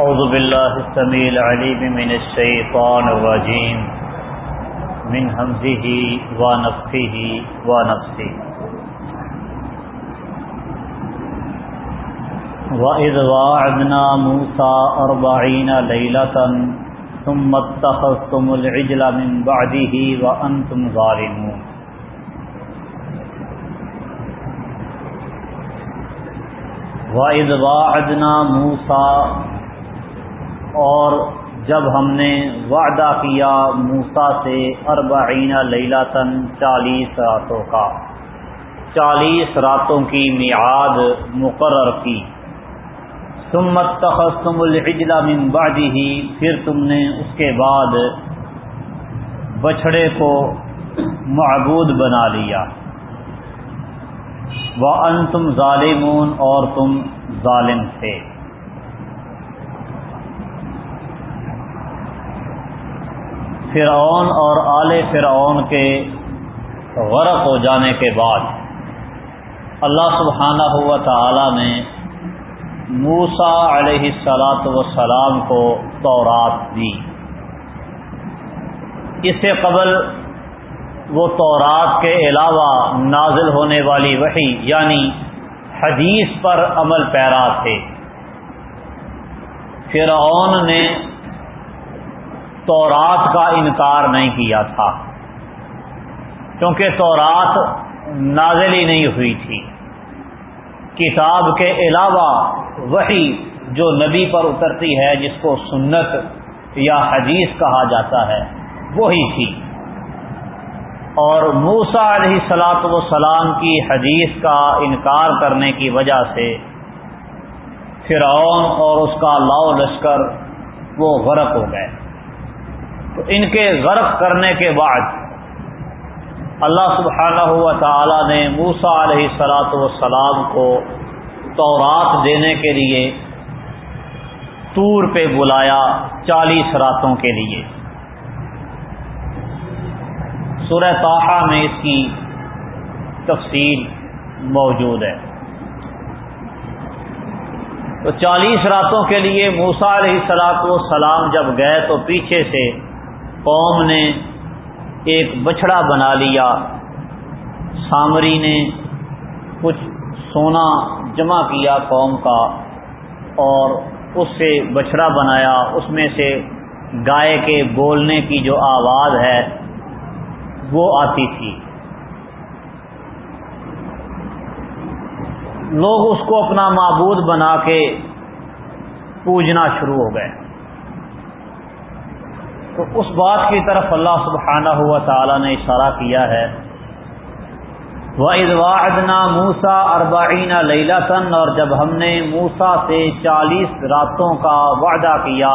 أعوذ بالله السميع العليم من الشيطان الرجيم. من همزه ونفخه ونفسه. وَإِذْ وَاعَدْنَا مُوسَى أَرْبَعِينَ لَيْلَةً ثُمَّ اتَّخَذْتُمُ الْعِجْلَ مِنْ بَعْدِهِ وَأَنْتُمْ ظَالِمُونَ. وَإِذْ وَاعَدْنَا مُوسَى اور جب ہم نے وعدہ کیا موسا سے اربعین لیلتن چالیس راتوں کا، چالیس راتوں کی میعاد مقرر کی۔ تم تخصم الحجلہ من بعدہ پھر تم نے اس کے بعد بچھڑے کو معبود بنا لیا۔ وہ ان تم ظالمون اور تم ظالم تھے۔ فرعون اور آل فرعون کے غرق ہو جانے کے بعد اللہ سبحانہ ہوا تعالی نے موسا علیہ السلاۃ وسلام کو تورات دی۔ اس سے قبل وہ تورات کے علاوہ نازل ہونے والی وحی یعنی حدیث پر عمل پیرا تھے۔ فرعون نے تورات کا انکار نہیں کیا تھا۔ کیونکہ تورات نازل ہی نہیں ہوئی تھی۔ کتاب کے علاوہ وہی جو نبی پر اترتی ہے، جس کو سنت یا حدیث کہا جاتا ہے، وہی تھی۔ اور موسا علیہ سلاط وسلام کی حدیث کا انکار کرنے کی وجہ سے فرعون اور اس کا لاؤ لشکر وہ غرق ہو گئے۔ تو ان کے غرق کرنے کے بعد اللہ سبحانہ ہوا تعالی نے موسا علیہ سلاۃ وسلام کو تورات دینے کے لیے تور پہ بلایا چالیس راتوں کے لیے۔ سورہ طاحہ میں اس کی تفصیل موجود ہے۔ تو چالیس راتوں کے لیے موسا علیہ سلاط و سلام جب گئے تو پیچھے سے قوم نے ایک بچڑا بنا لیا۔ سامری نے کچھ سونا جمع کیا قوم کا اور اس سے بچڑا بنایا۔ اس میں سے گائے کے بولنے کی جو آواز ہے، وہ آتی تھی۔ لوگ اس کو اپنا معبود بنا کے پوجنا شروع ہو گئے۔ تو اس بات کی طرف اللہ سبحانہ ہوا تعالیٰ نے اشارہ کیا ہے۔ وہ موسا اربعین لیلتن اور جب ہم نے موسا سے چالیس راتوں کا وعدہ کیا،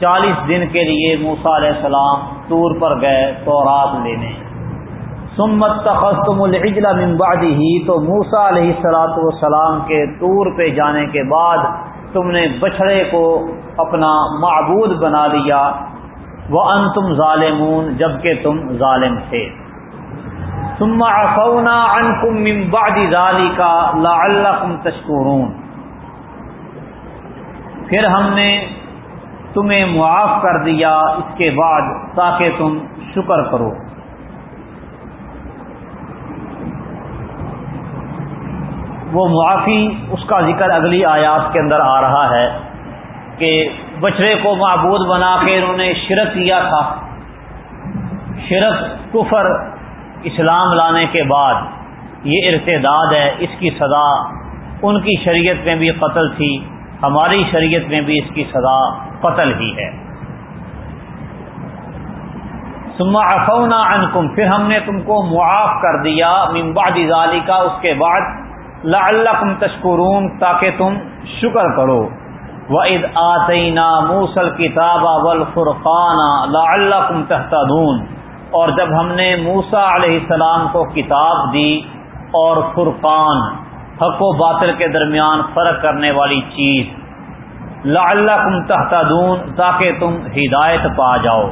چالیس دن کے لیے موسا علیہ السلام ٹور پر گئے تو رات لینے۔ سمت تخصم الحجلا ممبادی ہی تو موسا علیہ السلاۃ والسلام کے ٹور پہ جانے کے بعد تم نے بچھڑے کو اپنا معبود بنا لیا۔ وہ ان تم ظالمون جبکہ تم ظالم تھے۔ ثم عفونا عنكم من بعد ذلك لعلكم تشكرون پھر ہم نے تمہیں معاف کر دیا، اس کے بعد تاکہ تم شکر کرو۔ وہ معافی، اس کا ذکر اگلی آیات کے اندر آ رہا ہے۔ کہ بچڑے کو معبود بنا کے انہوں نے شرک کیا تھا۔ شرک، کفر، اسلام لانے کے بعد یہ ارتداد ہے، اس کی سزا ان کی شریعت میں بھی قتل تھی، ہماری شریعت میں بھی اس کی سزا قتل ہی ہے۔ سما افونا انکم پھر ہم نے تم کو معاف کر دیا۔ ممباد ظالی کا اس کے بعد لعلکم تشکرون، تاکہ تم شکر کرو۔ وَإِذْ آتَيْنَا مُوسَى الْكِتَابَ وَالْفُرْقَانَ لَعَلَّكُمْ تَهْتَدُونَ۔ اور جب ہم نے موسا علیہ السلام کو کتاب دی اور فرقان، حق و باطل کے درمیان فرق کرنے والی چیز، لعلکم تہتدون، تاکہ تم ہدایت پا جاؤ۔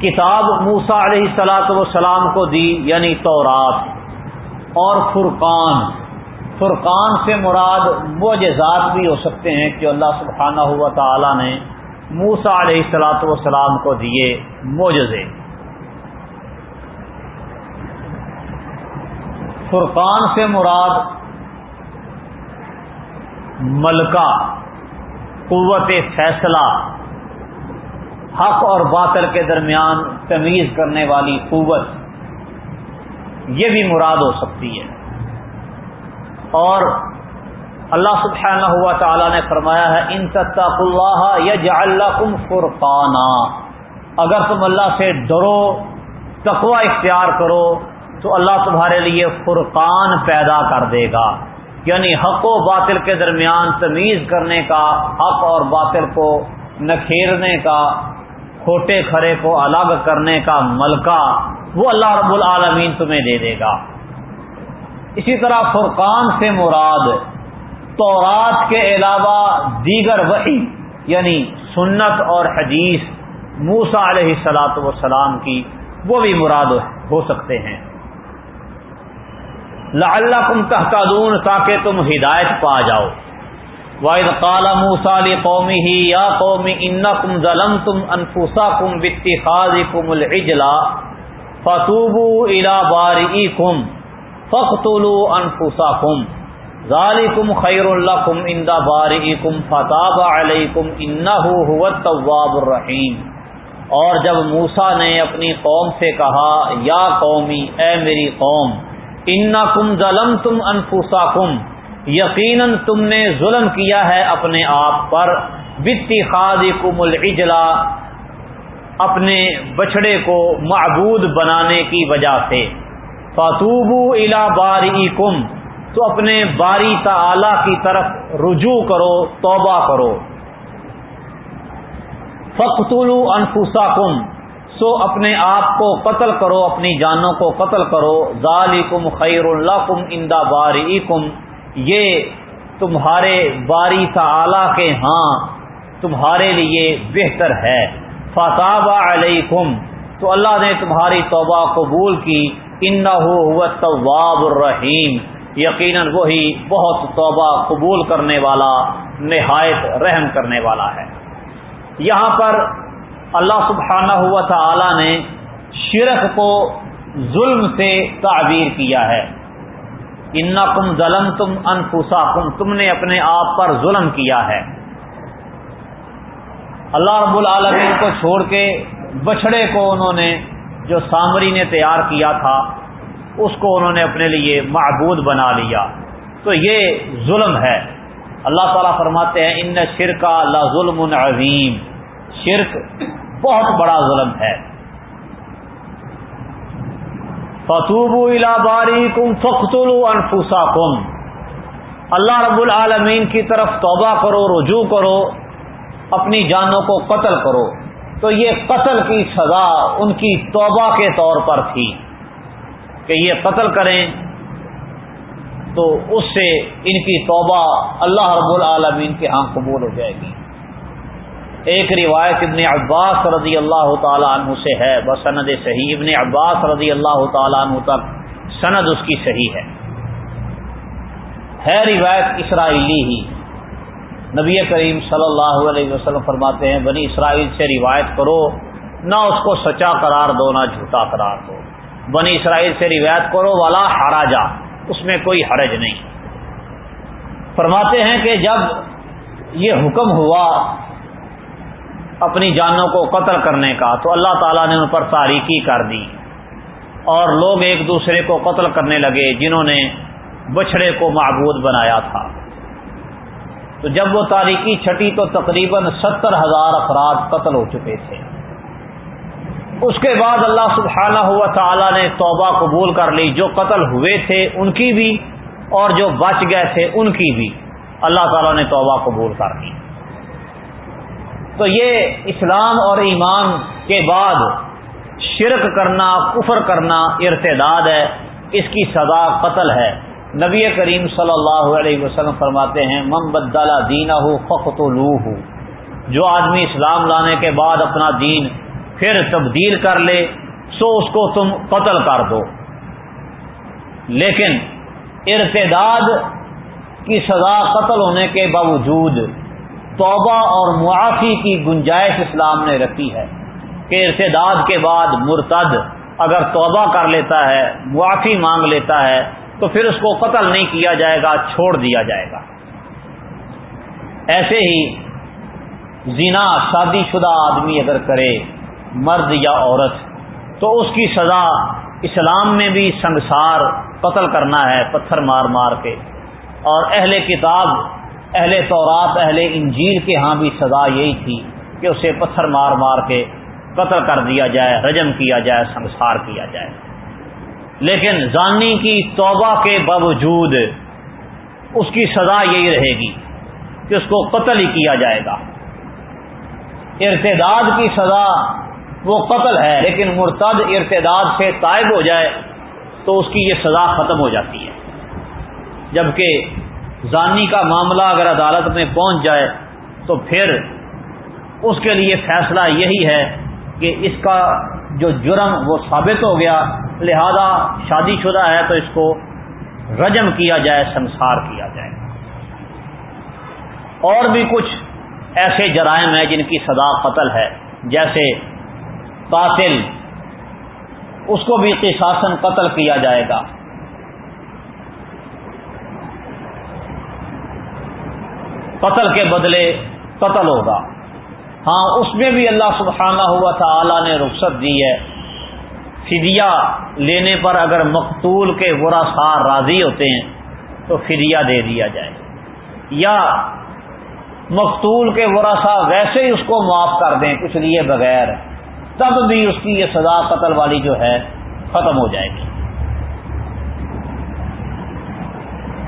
کتاب موسا علیہ السلاۃ والسلام کو دی یعنی تورات، اور فرقان فرقان سے مراد وہ جزات بھی ہو سکتے ہیں جو اللہ سبحانہ ہوا تعالی نے موسا علیہ السلاۃ والسلام کو دیے موجزے فرقان سے مراد ملکہ، قوت فیصلہ، حق اور باطل کے درمیان تمیز کرنے والی قوت، یہ بھی مراد ہو سکتی ہے۔ اور اللہ سبحانہ ہوا تعالیٰ نے فرمایا ہے، ان تتق اللہ یا اللہ فرقانہ اگر تم اللہ سے ڈرو، تقوی اختیار کرو، تو اللہ تمہارے لیے فرقان پیدا کر دے گا۔ یعنی حق و باطل کے درمیان تمیز کرنے کا، حق اور باطل کو نکھیرنے کا، کھوٹے کھڑے کو الگ کرنے کا ملکہ، وہ اللہ رب العالمین تمہیں دے دے گا۔ اسی طرح فرقان سے مراد تورات کے علاوہ دیگر وحی یعنی سنت اور حدیث موسا علیہ سلاۃ وسلام کی، وہ بھی مراد ہو سکتے ہیں۔ اللہ کم تحتادون تاکہ تم ہدایت پا جاؤ۔ واحد کالا موسالی قومی ہی یا قومی ان کم ظلم تم انفوسا کم بتی خاض کم الجلا فتوبو الا باری کم فخلو انفوسا کم ظالی کم خیر اللہ کم اندا باری کم فتاب علیہ کم الرحیم. اور جب موسا نے اپنی قوم سے کہا، یا قومی، اے میری قوم ان کم ظلم تم انفوسا کم یقیناً تم نے ظلم کیا ہے اپنے آپ پر. بتی خاد کم الجلا اپنے بچڑے کو معبود بنانے کی وجہ سے۔ فاتوبو الا باری تو اپنے باری تعلی کی طرف رجوع کرو، توبہ کرو۔ فختولو انفوسا کم سو اپنے آپ کو قتل کرو، اپنی جانوں کو قتل کرو۔ ذالکم خیر اللہ کم اندا باری یہ تمہارے باری تعلی کے ہاں تمہارے لیے بہتر ہے۔ فاطاب علیکم تو اللہ نے تمہاری توبہ قبول کی۔ ان طواب الرحیم۔ یقیناً وہی بہت توبہ قبول کرنے والا، نہایت رحم کرنے والا ہے۔ یہاں پر اللہ سبحانہ ہوا تعالی نے شرک کو ظلم سے تعبیر کیا ہے۔ ان کم ظلم تم انفوسا کم تم نے اپنے آپ پر ظلم کیا ہے۔ اللہ رب العالمین کو چھوڑ کے بچڑے کو انہوں نے جو سامری نے تیار کیا تھا، اس کو انہوں نے اپنے لیے معبود بنا لیا۔ تو یہ ظلم ہے۔ اللہ تعالیٰ فرماتے ہیں، ان شرکا اللہ ظلم عظیم شرک بہت بڑا ظلم ہے۔ فتوبو الا باری کم انفوسا کم اللہ رب العالمین کی طرف توبہ کرو، رجوع کرو، اپنی جانوں کو قتل کرو۔ تو یہ قتل کی سزا ان کی توبہ کے طور پر تھی کہ یہ قتل کریں تو اس سے ان کی توبہ اللہ رب العالمین کے ہاں قبول ہو جائے گی۔ ایک روایت ابن عباس رضی اللہ تعالیٰ عنہ سے ہے بس صحیح۔ ابن عباس رضی اللہ تعالیٰ عنہ تک سند اس کی صحیح ہے۔ ہے روایت اسرائیلی ہی۔ نبی کریم صلی اللہ علیہ وسلم فرماتے ہیں، بنی اسرائیل سے روایت کرو، نہ اس کو سچا قرار دو، نہ جھوٹا قرار دو۔ بنی اسرائیل سے روایت کرو والا ہراجا اس میں کوئی حرج نہیں۔ فرماتے ہیں کہ جب یہ حکم ہوا اپنی جانوں کو قتل کرنے کا، تو اللہ تعالیٰ نے ان پر تاریخی کر دی۔ اور لوگ ایک دوسرے کو قتل کرنے لگے، جنہوں نے بچھڑے کو معبود بنایا تھا۔ تو جب وہ تاریخی چھٹی تو تقریباً ستر ہزار افراد قتل ہو چکے تھے۔ اس کے بعد اللہ سبحانہ ہوا تعالیٰ نے توبہ قبول کر لی۔ جو قتل ہوئے تھے ان کی بھی اور جو بچ گئے تھے ان کی بھی۔ اللہ تعالیٰ نے توبہ قبول کر لی۔ تو یہ اسلام اور ایمان کے بعد شرک کرنا، کفر کرنا، ارتداد ہے۔ اس کی سزا قتل ہے۔ نبی کریم صلی اللہ علیہ وسلم فرماتے ہیں مم بدلا دینا ہو فخت ہو جو آدمی اسلام لانے کے بعد اپنا دین پھر تبدیل کر لے، سو اس کو تم قتل کر دو۔ لیکن ارتداد کی سزا قتل ہونے کے باوجود توبہ اور معافی کی گنجائش اسلام نے رکھی ہے کہ ارتداد کے بعد مرتد اگر توبہ کر لیتا ہے، معافی مانگ لیتا ہے تو پھر اس کو قتل نہیں کیا جائے گا، چھوڑ دیا جائے گا۔ ایسے ہی زنا، شادی شدہ آدمی اگر کرے مرد یا عورت، تو اس کی سزا اسلام میں بھی سنسار قتل کرنا ہے، پتھر مار مار کے۔ اور اہل کتاب، اہل تورات، اہل انجیل کے ہاں بھی سزا یہی تھی کہ اسے پتھر مار مار کے قتل کر دیا جائے، رجم کیا جائے سنسار کیا جائے۔ لیکن زانی کی توبہ کے باوجود اس کی سزا یہی رہے گی کہ اس کو قتل ہی کیا جائے گا۔ ارتداد کی سزا وہ قتل ہے، لیکن مرتد ارتداد سے طائب ہو جائے تو اس کی یہ سزا ختم ہو جاتی ہے۔ جبکہ زانی کا معاملہ اگر عدالت میں پہنچ جائے تو پھر اس کے لیے فیصلہ یہی ہے کہ اس کا جو جرم وہ ثابت ہو گیا لہذا شادی شدہ ہے تو اس کو رجم کیا جائے، سنسار کیا جائے۔ اور بھی کچھ ایسے جرائم ہیں جن کی سزا قتل ہے، جیسے قاتل، اس کو بھی قصاصن قتل کیا جائے گا۔ قتل کے بدلے قتل ہوگا۔ ہاں اس میں بھی اللہ سبحانہ ہوا تھا نے رخصت دی ہے۔ فدیہ لینے پر اگر مقتول کے برا سار راضی ہوتے ہیں، تو فدیہ دے دیا جائے۔ یا مقتول کے ورثہ ویسے ہی اس کو معاف کر دیں کچھ لیے بغیر تب بھی اس کی یہ سزا قتل والی جو ہے، ختم ہو جائے گی۔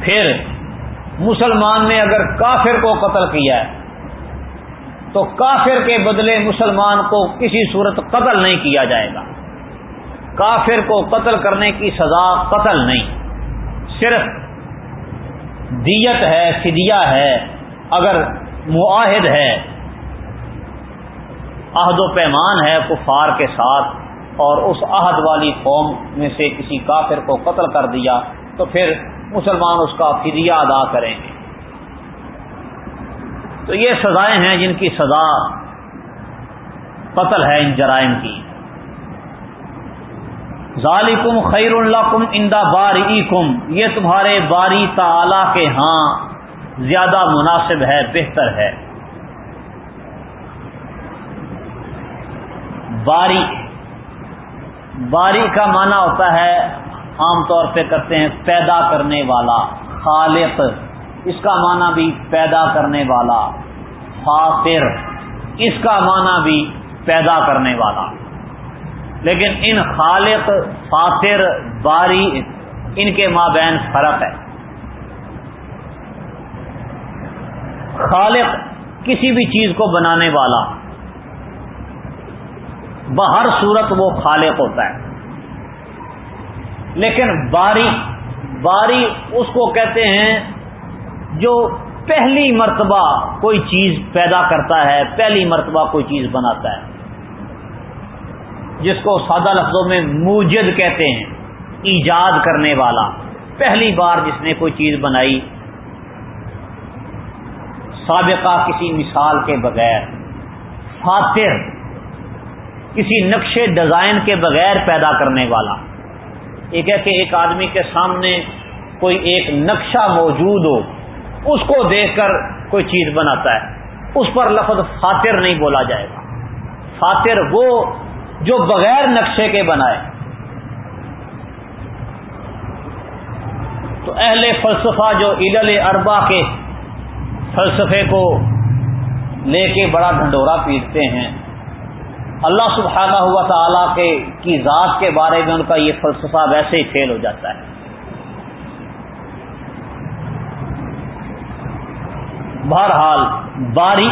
پھر مسلمان نے اگر کافر کو قتل کیا ہے، تو کافر کے بدلے مسلمان کو کسی صورت قتل نہیں کیا جائے گا۔ کافر کو قتل کرنے کی سزا قتل نہیں۔ صرف دیت ہے، فدیہ ہے۔ اگر معاہد ہے، عہد و پیمان ہے کفار کے ساتھ اور اس عہد والی قوم میں سے کسی کافر کو قتل کر دیا، تو پھر مسلمان اس کا فدیہ ادا کریں گے۔ تو یہ سزائیں ہیں جن کی سزا قتل ہے ان جرائم کی۔ ظالکم خیر القم اندا باری یہ تمہارے باری تعلی کے ہاں زیادہ مناسب ہے، بہتر ہے۔ باری باری کا معنی ہوتا ہے، عام طور پہ کرتے ہیں پیدا کرنے والا، خالق۔ اس کا معنی بھی پیدا کرنے والا، فاطر۔ اس کا معنی بھی پیدا کرنے والا۔ لیکن ان خالق فاطر باری، ان کے مابین فرق ہے۔ خالق کسی بھی چیز کو بنانے والا، بہر صورت وہ خالق ہوتا ہے۔ لیکن باری باری اس کو کہتے ہیں جو پہلی مرتبہ کوئی چیز پیدا کرتا ہے، پہلی مرتبہ کوئی چیز بناتا ہے۔ جس کو سادہ لفظوں میں موجد کہتے ہیں، ایجاد کرنے والا۔ پہلی بار جس نے کوئی چیز بنائی، سابقہ کسی مثال کے بغیر فاتر کسی نقشے ڈیزائن کے بغیر پیدا کرنے والا۔ ایک ہے کہ ایک آدمی کے سامنے کوئی ایک نقشہ موجود ہو، اس کو دیکھ کر کوئی چیز بناتا ہے۔ اس پر لفظ فاتر نہیں بولا جائے گا۔ فاتر وہ جو بغیر نقشے کے بنائے۔ تو اہل فلسفہ جو عید اربا کے فلسفے کو لے کے بڑا ڈھنڈورا پیٹتے ہیں، اللہ سبحانہ ہوا تعالیٰ کے کی ذات کے بارے میں ان کا یہ فلسفہ ویسے ہی فیل ہو جاتا ہے۔ بہرحال، باری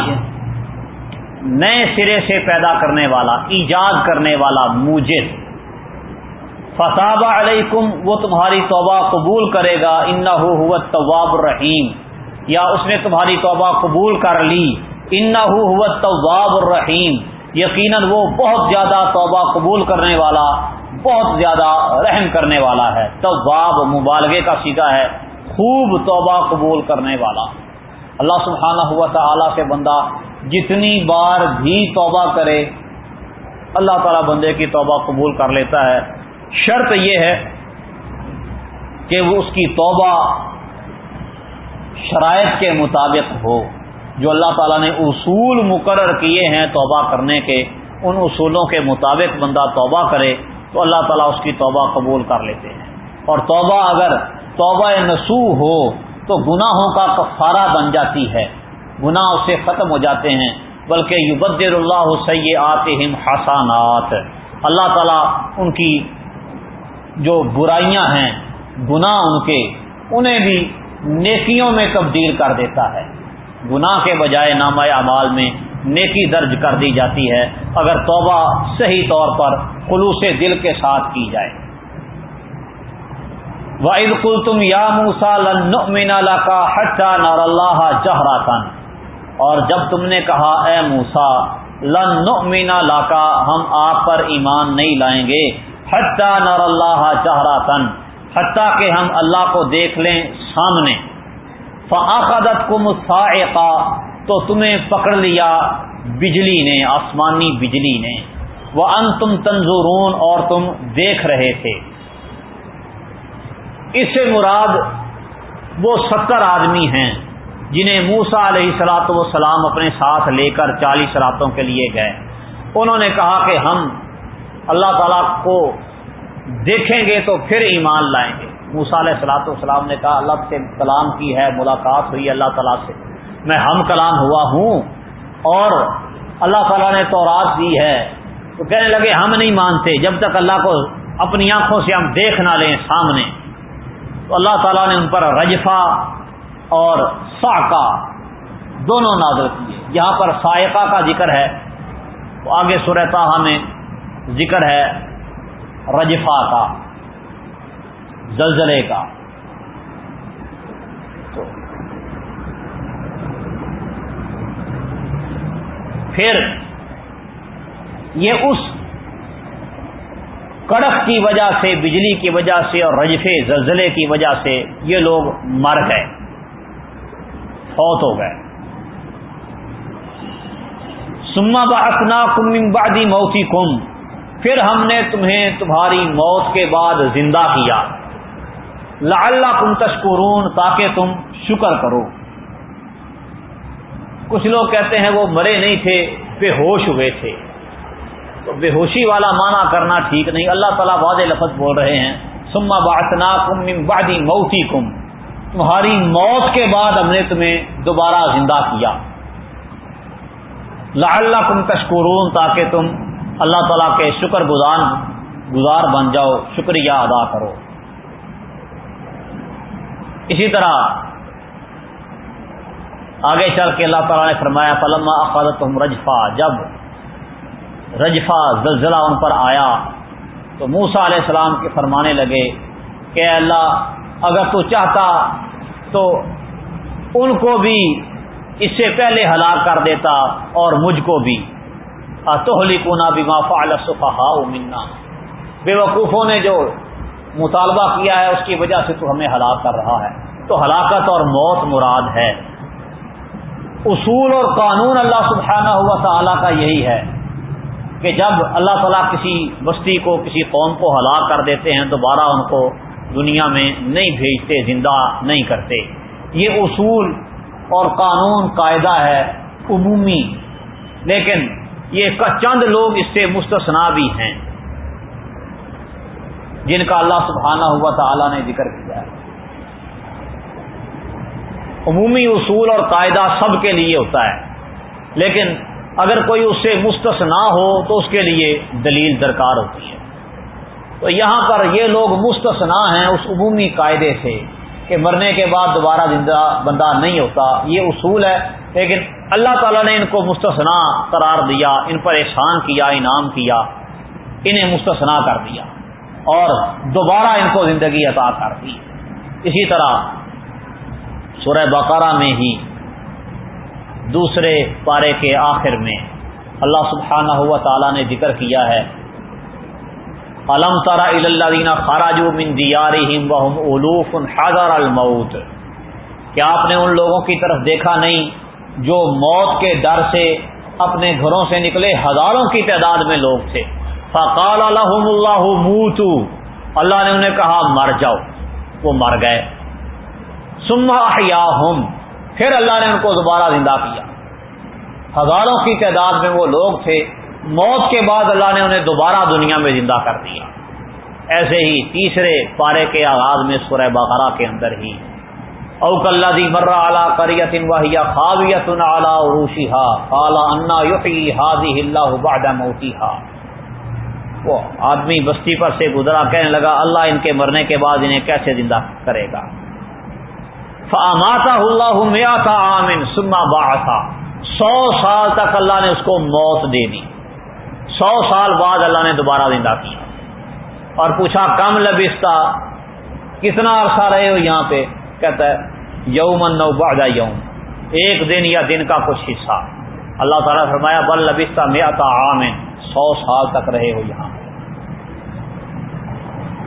نئے سرے سے پیدا کرنے والا، ایجاد کرنے والا موجد۔ فصابہ علیکم وہ تمہاری توبہ قبول کرے گا۔ ان طواب الرحیم یا اس نے تمہاری توبہ قبول کر لی۔ ان طواب الرحیم یقیناً وہ بہت زیادہ توبہ قبول کرنے والا، بہت زیادہ رحم کرنے والا ہے۔ طواب مبالغے کا سیدھا ہے۔ خوب توبہ قبول کرنے والا۔ اللہ سبحانہ ہوا تعالی سے بندہ جتنی بار بھی توبہ کرے، اللہ تعالیٰ بندے کی توبہ قبول کر لیتا ہے۔ شرط یہ ہے کہ وہ اس کی توبہ شرائط کے مطابق ہو۔ جو اللہ تعالیٰ نے اصول مقرر کیے ہیں توبہ کرنے کے، ان اصولوں کے مطابق بندہ توبہ کرے تو اللہ تعالیٰ اس کی توبہ قبول کر لیتے ہیں۔ اور توبہ اگر توبہ نسو ہو تو گناہوں کا کفارہ بن جاتی ہے۔ گناہ اس سے ختم ہو جاتے ہیں، بلکہ یبدر اللہ سی حسانات اللہ تعالیٰ ان کی جو برائیاں ہیں، گناہ ان کے، انہیں بھی نیکیوں میں تبدیل کر دیتا ہے۔ گناہ کے بجائے نامہ اعمال میں نیکی درج کر دی جاتی ہے، اگر توبہ صحیح طور پر خلوص دل کے ساتھ کی جائے۔ واحد کل تم یا موسا لن کا حٹا نار اللہ اور جب تم نے کہا، اے موسا لن مینا لاکا ہم آپ پر ایمان نہیں لائیں گے حتہ نار اللہ جہرا تن حتیٰ کہ ہم اللہ کو دیکھ لیں سامنے. فعقدت کو تو تمہیں پکڑ لیا بجلی نے، آسمانی بجلی نے. وہ ان تم تنظورون اور تم دیکھ رہے تھے. اس سے مراد وہ ستر آدمی ہیں جنہیں موسا علیہ سلاۃ وسلام اپنے ساتھ لے کر چالیس راتوں کے لیے گئے۔ انہوں نے کہا کہ ہم اللہ تعالی کو دیکھیں گے تو پھر ایمان لائیں گے۔ موسا علیہ سلاۃ والسلام نے کہا، اللہ سے کلام کی ہے، ملاقات ہوئی اللہ تعالیٰ سے۔ میں ہم کلام ہوا ہوں اور اللہ تعالیٰ نے تو رات دی ہے۔ تو کہنے لگے، ہم نہیں مانتے، جب تک اللہ کو اپنی آنکھوں سے ہم دیکھ نہ لیں سامنے۔ تو اللہ تعالیٰ نے ان پر رجفا اور ساکا دونوں نازل کیے۔ یہاں پر سائقہ کا ذکر ہے۔ تو آگے سرتا میں ذکر ہے رجفا کا، زلزلے کا۔ تو پھر یہ اس کڑک کی وجہ سے، بجلی کی وجہ سے اور رجفے، زلزلے کی وجہ سے یہ لوگ مر گئے۔ فوت ہو گئے۔ سما باسنا کم بادی موتی کم پھر ہم نے تمہیں تمہاری موت کے بعد زندہ کیا۔ لا کم تشکرون، تاکہ تم شکر کرو۔ کچھ لوگ کہتے ہیں وہ مرے نہیں تھے، بے ہوش ہوئے تھے۔ تو بے ہوشی والا معنی کرنا ٹھیک نہیں۔ اللہ تعالیٰ واضح لفظ بول رہے ہیں۔ سما باسنا کم بادی موتی کم تمہاری موت کے بعد ہم نے تمہیں دوبارہ زندہ کیا۔ لا اللہ کم تشکرون تاکہ تم اللہ تعالیٰ کے شکر گزار گزار بن جاؤ، شکریہ ادا کرو۔ اسی طرح آگے چل کے اللہ تعالیٰ نے فرمایا، فلما اقادت رجفا، جب رجفا زلزلہ ان پر آیا تو موسا علیہ السلام کے فرمانے لگے کہ اللہ اگر تو چاہتا تو ان کو بھی اس سے پہلے ہلاک کر دیتا اور مجھ کو بھی۔ اتوہلی کونا بھی مافا الصفا منا۔ بے وقوفوں نے جو مطالبہ کیا ہے، اس کی وجہ سے تو ہمیں ہلاک کر رہا ہے۔ تو ہلاکت اور موت مراد ہے۔ اصول اور قانون اللہ سبحانہ ہوا تعالیٰ کا یہی ہے کہ جب اللہ تعالیٰ کسی بستی کو، کسی قوم کو ہلاک کر دیتے ہیں، دوبارہ ان کو دنیا میں نہیں بھیجتے، زندہ نہیں کرتے۔ یہ اصول اور قانون قاعدہ ہے عمومی، لیکن یہ چند لوگ اس سے مستثنا بھی ہیں، جن کا اللہ سبحانہ ہوا تعالیٰ نے ذکر کیا ہے۔ عمومی اصول اور قاعدہ سب کے لیے ہوتا ہے، لیکن اگر کوئی اس سے مستثنا ہو تو اس کے لیے دلیل درکار ہوتی ہے۔ تو یہاں پر یہ لوگ مستثنا ہیں اس عمومی قاعدے سے کہ مرنے کے بعد دوبارہ زندہ بندہ نہیں ہوتا، یہ اصول ہے، لیکن اللہ تعالیٰ نے ان کو مستثنا قرار دیا، ان پر احسان کیا، انعام کیا، انہیں مستثنا کر دیا اور دوبارہ ان کو زندگی عطا کر دی۔ اسی طرح سورہ بقرہ میں ہی دوسرے پارے کے آخر میں اللہ سبحانہ ہوا تعالیٰ نے ذکر کیا ہے۔ علم ترا اللہ خراج من دیارہم وهم الوف حضر الموت کیا آپ نے ان لوگوں کی طرف دیکھا نہیں جو موت کے ڈر سے اپنے گھروں سے نکلے ہزاروں کی تعداد میں لوگ تھے فقال الحم اللہ موتو اللہ نے انہیں کہا مر جاؤ وہ مر گئے سما پھر اللہ نے ان کو دوبارہ زندہ کیا ہزاروں کی تعداد میں وہ لوگ تھے موت کے بعد اللہ نے انہیں دوبارہ دنیا میں زندہ کر دیا۔ ایسے ہی تیسرے پارے کے آغاز میں سورہ بقرہ کے اندر ہی۔ اوک اللہ دی مرہ اعلیٰ کریت واہیا خاویت اعلیٰ عروشی ہا کالا انا حاضی اللہ موتی ہا وہ آدمی بستی پر سے گزرا، کہنے لگا، اللہ ان کے مرنے کے بعد انہیں کیسے زندہ کرے گا؟ فاماتا اللہ میاتا عامن سما باعثا سو سال تک اللہ نے اس کو موت دے دی۔ سو سال بعد اللہ نے دوبارہ زندہ کیا۔ اور پوچھا، کم لبستہ کتنا عرصہ رہے ہو یہاں پہ؟ کہتا ہے، یومن نو بعد یوم۔ ایک دن یا دن کا کچھ حصہ۔ اللہ تعالیٰ فرمایا، بل لبستہ میاتا عامن۔ سو سال تک رہے ہو یہاں۔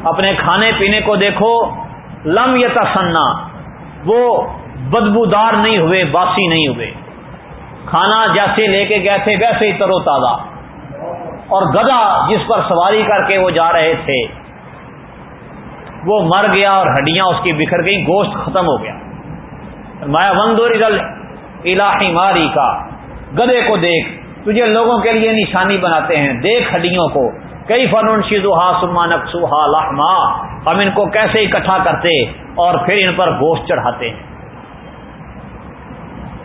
اپنے کھانے پینے کو دیکھو، لم یتسنا۔ وہ بدبودار نہیں ہوئے، باسی نہیں ہوئے۔ کھانا جیسے لے کے گئے تھے، ویسے ہی ترو تازہ۔ اور گدا جس پر سواری کر کے وہ جا رہے تھے، وہ مر گیا اور ہڈیاں اس کی بکھر گئی گوشت ختم ہو گیا۔ مایا بندوری دل الہی ماری کا گدے کو دیکھ، تجھے لوگوں کے لیے نشانی بناتے ہیں، دیکھ ہڈیوں کو کئی فنون شیزوہا سما نقصوہا لحما، ہم ان کو کیسے اکٹھا کرتے اور پھر ان پر گوشت چڑھاتے ہیں۔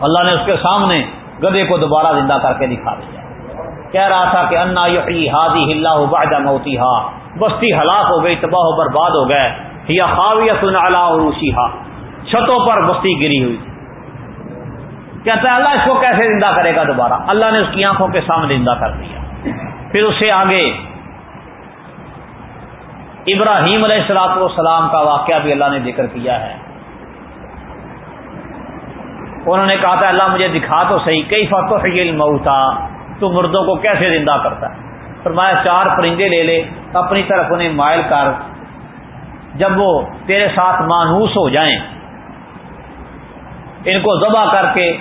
اللہ نے اس کے سامنے گدے کو دوبارہ زندہ کر کے دکھا دیا۔ کہہ رہا تھا کہ انا یحیی ہادی اللہ بعد موتیہا۔ بستی ہلاک ہو گئی، تباہ و برباد ہو گئے۔ یا خاویت علی عروشیہا۔ چھتوں پر بستی گری ہوئی۔ کہتا ہے، اللہ اس کو کیسے زندہ کرے گا دوبارہ؟ اللہ نے اس کی آنکھوں کے سامنے زندہ کر دیا۔ پھر اس سے آگے ابراہیم علیہ السلاط والسلام کا واقعہ بھی اللہ نے ذکر کیا ہے۔ انہوں نے کہا تھا، اللہ مجھے دکھا تو صحیح کئی فتح الموتا تو مردوں کو کیسے زندہ کرتا ہے؟ فرمایا چار پرندے لے لے، اپنی طرف انہیں مائل کر۔ جب وہ تیرے ساتھ مانوس ہو جائیں، ان کو ذبح کر کے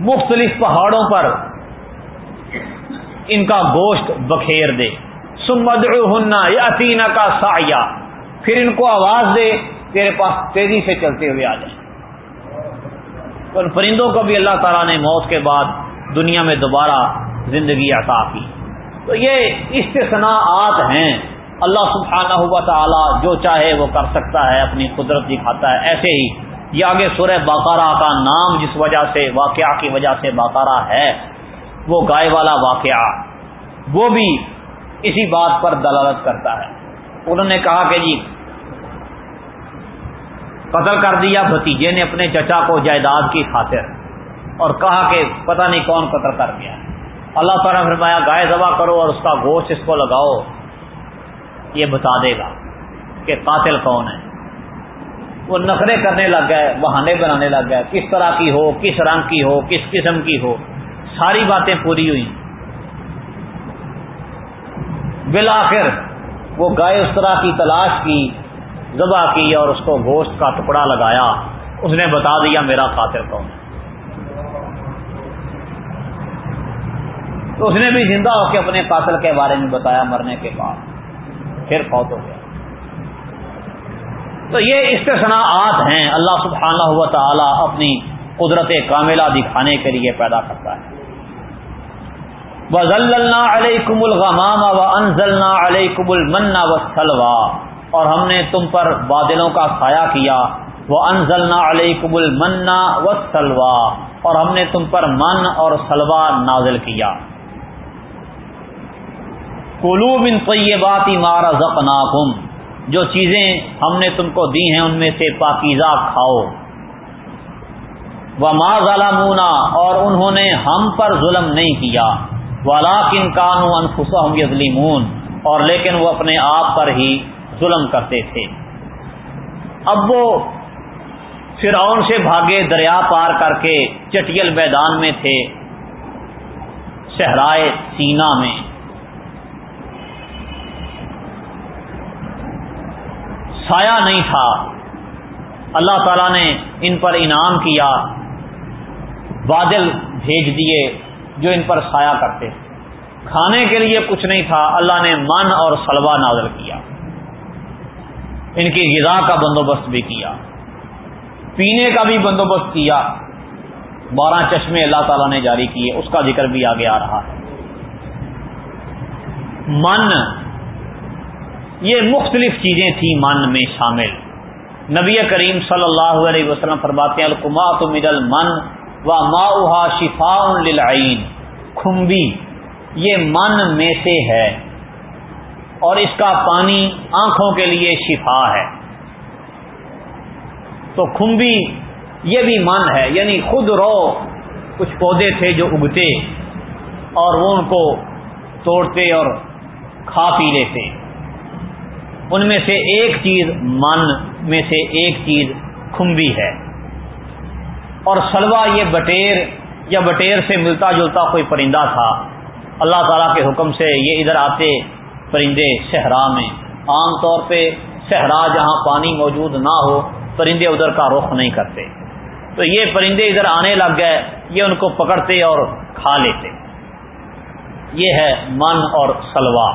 مختلف پہاڑوں پر ان کا گوشت بکھیر دے۔ سمد ہننا یا تینا کا سایہ پھر ان کو آواز دے، تیرے پاس تیزی سے چلتے ہوئے آ جائیں۔ ان پرندوں کو بھی اللہ تعالیٰ نے موت کے بعد دنیا میں دوبارہ زندگی عطا کی۔ تو یہ استثناءات ہیں۔ اللہ سبحانہ ہوا تعالیٰ جو چاہے وہ کر سکتا ہے، اپنی قدرت دکھاتا ہے۔ ایسے ہی یہ آگے سورہ باقارہ کا نام جس وجہ سے، واقعہ کی وجہ سے باقارہ ہے، وہ گائے والا واقعہ۔ وہ بھی اسی بات پر دلالت کرتا ہے۔ انہوں نے کہا کہ جی قتل کر دیا، بھتیجے نے اپنے چچا کو جائیداد کی خاطر اور کہا کہ پتہ نہیں کون قتل کر گیا۔ اللہ تعالیٰ فرمایا، گائے ذبح کرو اور اس کا گوشت اس کو لگاؤ۔ یہ بتا دے گا کہ قاتل کون ہے۔ وہ نخرے کرنے لگ گئے، بہانے بنانے لگ گئے۔ کس طرح کی ہو، کس رنگ کی ہو، کس قسم کی ہو۔ ساری باتیں پوری ہوئی بالآخر وہ گائے اس طرح کی تلاش کی ذبح کی اور اس کو گوشت کا ٹکڑا لگایا، اس نے بتا دیا میرا قاتل کون ہے۔ تو اس نے بھی زندہ ہو کے اپنے قاتل کے بارے میں بتایا مرنے کے بعد۔ پھر فوت ہو گیا۔ تو یہ استثناءات ہیں۔ اللہ سبحانہ ہوا تعالیٰ اپنی قدرت کاملہ دکھانے کے لیے پیدا کرتا ہے۔ وزلنا علیکم الغمام و انزلنا علیکم المنا و سلوا اور ہم نے تم پر بادلوں کا سایہ کیا۔ وہ انزلنا علیکم المنا و سلوا اور ہم نے تم پر من اور سلوا نازل کیا۔ قلوب ان طیباتی مارا ذقناکم جو چیزیں ہم نے تم کو دی ہیں ان میں سے پاکیزہ کھاؤ۔ وہ ما ظالمونا اور انہوں نے ہم پر ظلم نہیں کیا۔ ولاکن کانو انفسہم یظلمون اور لیکن وہ اپنے آپ پر ہی ظلم کرتے تھے۔ اب وہ فرعون سے بھاگے دریا پار کر کے چٹیل میدان میں تھے، صحرائے سینا میں۔ سایہ نہیں تھا۔ اللہ تعالیٰ نے ان پر انعام کیا، بادل بھیج دیے جو ان پر سایہ کرتے۔ کھانے کے لیے کچھ نہیں تھا، اللہ نے من اور سلوا نازل کیا۔ ان کی غذا کا بندوبست بھی کیا، پینے کا بھی بندوبست کیا۔ بارہ چشمے اللہ تعالیٰ نے جاری کیے، اس کا ذکر بھی آگے آ رہا ہے۔ من، یہ مختلف چیزیں تھیں من میں شامل۔ نبی کریم صلی اللہ علیہ وسلم فرماتے ہیں، القمات مل من و ما شفا للعین۔ کھمبی، یہ من میں سے ہے۔ اور اس کا پانی آنکھوں کے لیے شفا ہے۔ تو کھمبی یہ بھی من ہے یعنی خود رو کچھ پودے تھے جو اگتے اور وہ ان کو توڑتے اور کھا پی لیتے۔ ان میں سے ایک چیز من، میں سے ایک چیز کھمبی ہے۔ اور سلوا یہ بٹیر، یا بٹیر سے ملتا جلتا کوئی پرندہ تھا، اللہ تعالیٰ کے حکم سے یہ ادھر آتے پرندے صحرا میں۔ عام طور پہ صحرا جہاں پانی موجود نہ ہو، پرندے ادھر کا رخ نہیں کرتے۔ تو یہ پرندے ادھر آنے لگ گئے، یہ ان کو پکڑتے اور کھا لیتے۔ یہ ہے من اور سلوا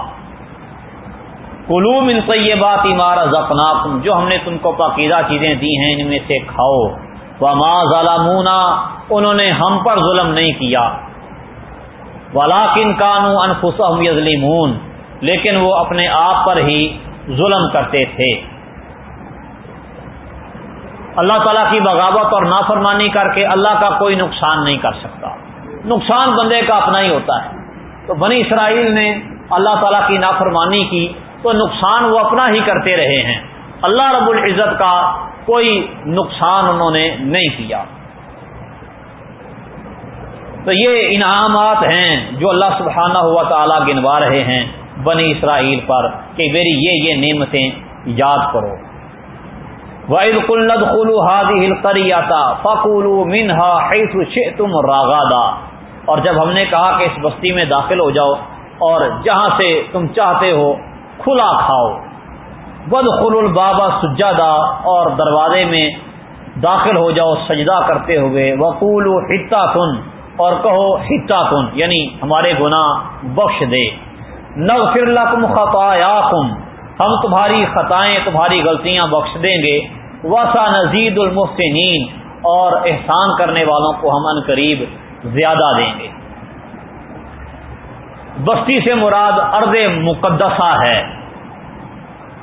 کلوم ان طیبات عمارہ زفناکم جو ہم نے تم کو پاکیزہ چیزیں دی ہیں، ان میں سے کھاؤ۔ وما ظالمونا انہوں نے ہم پر ظلم نہیں کیا۔ ولاکن کانو انفسہم یظلمون۔ لیکن وہ اپنے آپ پر ہی ظلم کرتے تھے۔ اللہ تعالیٰ کی بغاوت اور نافرمانی کر کے اللہ کا کوئی نقصان نہیں کر سکتا۔ نقصان بندے کا اپنا ہی ہوتا ہے۔ تو بنی اسرائیل نے اللہ تعالیٰ کی نافرمانی کی تو نقصان وہ اپنا ہی کرتے رہے ہیں۔ اللہ رب العزت کا کوئی نقصان انہوں نے نہیں کیا۔ تو یہ انعامات ہیں جو اللہ سبحانہ ہوا تعالیٰ گنوا رہے ہیں۔ بنی اسرائیل پر کہ میری یہ یہ نعمتیں یاد کرو۔ وَإِذْ قُلْنَا ادْخُلُوا هَذِهِ الْقَرِيَةَ فَقُولُوا مِنْهَا حَيْثُ شِئْتُمْ رَغَدًا۔ اور جب ہم نے کہا کہ اس بستی میں داخل ہو جاؤ اور جہاں سے تم چاہتے ہو کھلا کھاؤ۔ بد خل البابا سجادہ اور دروازے میں داخل ہو جاؤ سجدہ کرتے ہوئے۔ وقول حتا کن اور کہو حتا کن یعنی ہمارے گناہ بخش دے۔ نغفر لکم خطاياكم ہم تمہاری خطائیں، تمہاری غلطیاں بخش دیں گے۔ وسا نزید المحسنین، اور احسان کرنے والوں کو ہم ان قریب زیادہ دیں گے۔ بستی سے مراد ارض مقدسہ ہے۔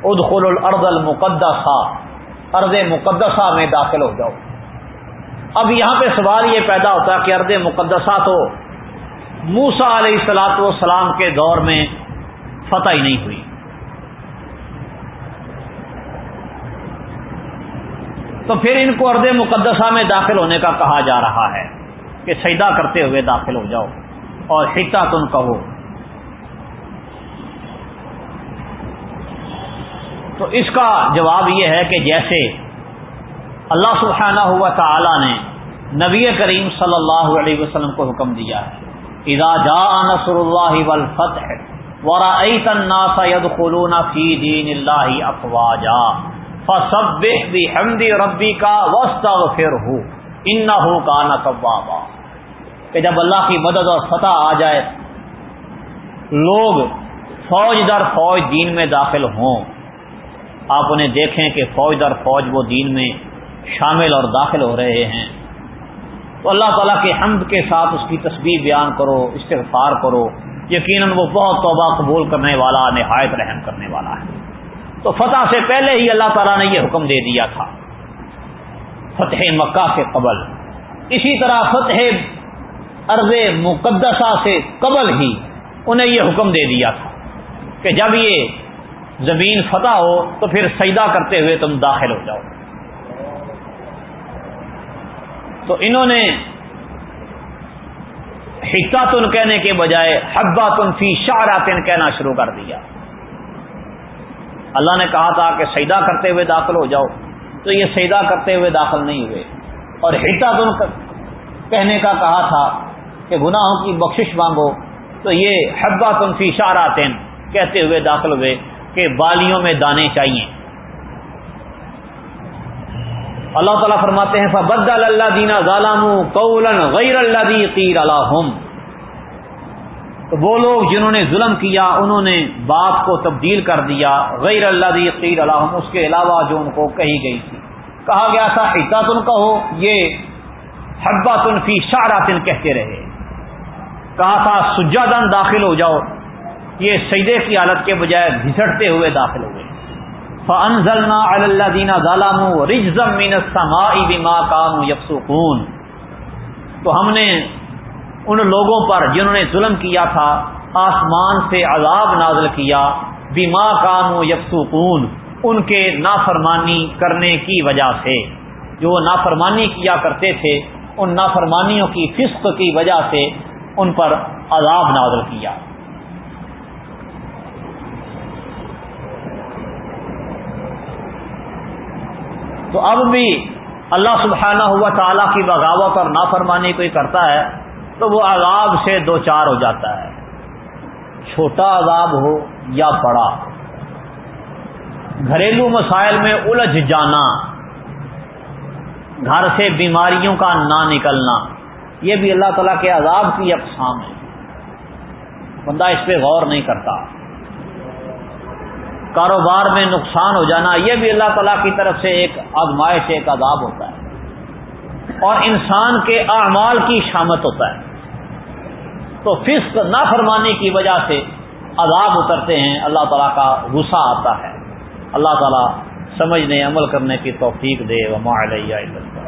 ادخل الارض المقدسہ، ارض مقدسہ میں داخل ہو جاؤ۔ اب یہاں پہ سوال یہ پیدا ہوتا ہے کہ ارض مقدسہ تو موسا علیہ السلاط والسلام کے دور میں فتح ہی نہیں ہوئی۔ تو پھر ان کو ارد مقدسہ میں داخل ہونے کا کہا جا رہا ہے کہ سیدا کرتے ہوئے داخل ہو جاؤ اور حتا تم کہو۔ تو اس کا جواب یہ ہے کہ جیسے اللہ سبحانہ ہوا تعالی نے نبی کریم صلی اللہ علیہ وسلم کو حکم دیا ہے، اذا جا نصر اللہ والفتح ورأيت الناس يدخلون في دين الله افواجا فسبح بحمد ربك واستغفره انه كان توابا کہ جب اللہ کی مدد اور فتح آ جائے، لوگ فوج در فوج دین میں داخل ہوں۔ آپ انہیں دیکھیں کہ فوج در فوج وہ دین میں شامل اور داخل ہو رہے ہیں۔ تو اللہ تعالیٰ کے حمد کے ساتھ اس کی تصویر بیان کرو، استغفار کرو۔ یقیناً وہ بہت توبہ قبول کرنے والا، نہایت رحم کرنے والا ہے۔ تو فتح سے پہلے ہی اللہ تعالیٰ نے یہ حکم دے دیا تھا۔ فتح مکہ سے قبل۔ اسی طرح فتح ارض مقدسہ سے قبل ہی انہیں یہ حکم دے دیا تھا کہ جب یہ زمین فتح ہو تو پھر سجدہ کرتے ہوئے تم داخل ہو جاؤ۔ تو انہوں نے حکاتن کہنے کے بجائے حبا تن فی شاراتن کہنا شروع کر دیا۔ اللہ نے کہا تھا کہ سیدا کرتے ہوئے داخل ہو جاؤ۔ تو یہ سیدا کرتے ہوئے داخل نہیں ہوئے۔ اور حتا تن کہنے کا کہا تھا کہ گناہوں کی بخشش مانگو۔ تو یہ حبا تن فی شاراتن کہتے ہوئے داخل ہوئے کہ بالیوں میں دانے چاہیے۔ اللہ تعالیٰ فرماتے ہیں فبد اللہ دینا ظالم قولن غیر اللہ دی قیر الحم تو وہ لوگ جنہوں نے ظلم کیا، انہوں نے بات کو تبدیل کر دیا غیر اللہ دی قیر الحم اس کے علاوہ جو ان کو کہی گئی تھی۔ کہا گیا تھا حتا تن کہو، یہ حبا تن فی شاراتن کہتے رہے۔ کہا تھا سجادن داخل ہو جاؤ۔ یہ سیدے کی حالت کے بجائے گھسٹتے ہوئے داخل ہو ہوئے فنزلنا اللہ دینا ظالم رجزم مین بما کام یکسکون تو ہم نے ان لوگوں پر جنہوں نے ظلم کیا تھا، آسمان سے عذاب نازل کیا بیما کام یکسکون ان کے نافرمانی کرنے کی وجہ سے۔ جو نافرمانی کیا کرتے تھے، ان نافرمانیوں کی فسق کی وجہ سے ان پر عذاب نازل کیا۔ تو اب بھی اللہ سبحانہ ہوا تعالیٰ کی بغاوت اور نافرمانی کوئی کرتا ہے تو وہ عذاب سے دو چار ہو جاتا ہے۔ چھوٹا عذاب ہو یا بڑا۔ گھریلو مسائل میں الجھ جانا۔ گھر سے بیماریوں کا نہ نکلنا۔ یہ بھی اللہ تعالیٰ کے عذاب کی اقسام ہے بندہ اس پہ غور نہیں کرتا۔ کاروبار میں نقصان ہو جانا، یہ بھی اللہ تعالیٰ کی طرف سے ایک آزمائش، ایک عذاب ہوتا ہے۔ اور انسان کے اعمال کی شامت ہوتا ہے۔ تو فسق نہ فرمانے کی وجہ سے عذاب اترتے ہیں، اللہ تعالیٰ کا غصہ آتا ہے۔ اللہ تعالیٰ سمجھنے، عمل کرنے کی توفیق دے۔ وہ معلیہ اللہ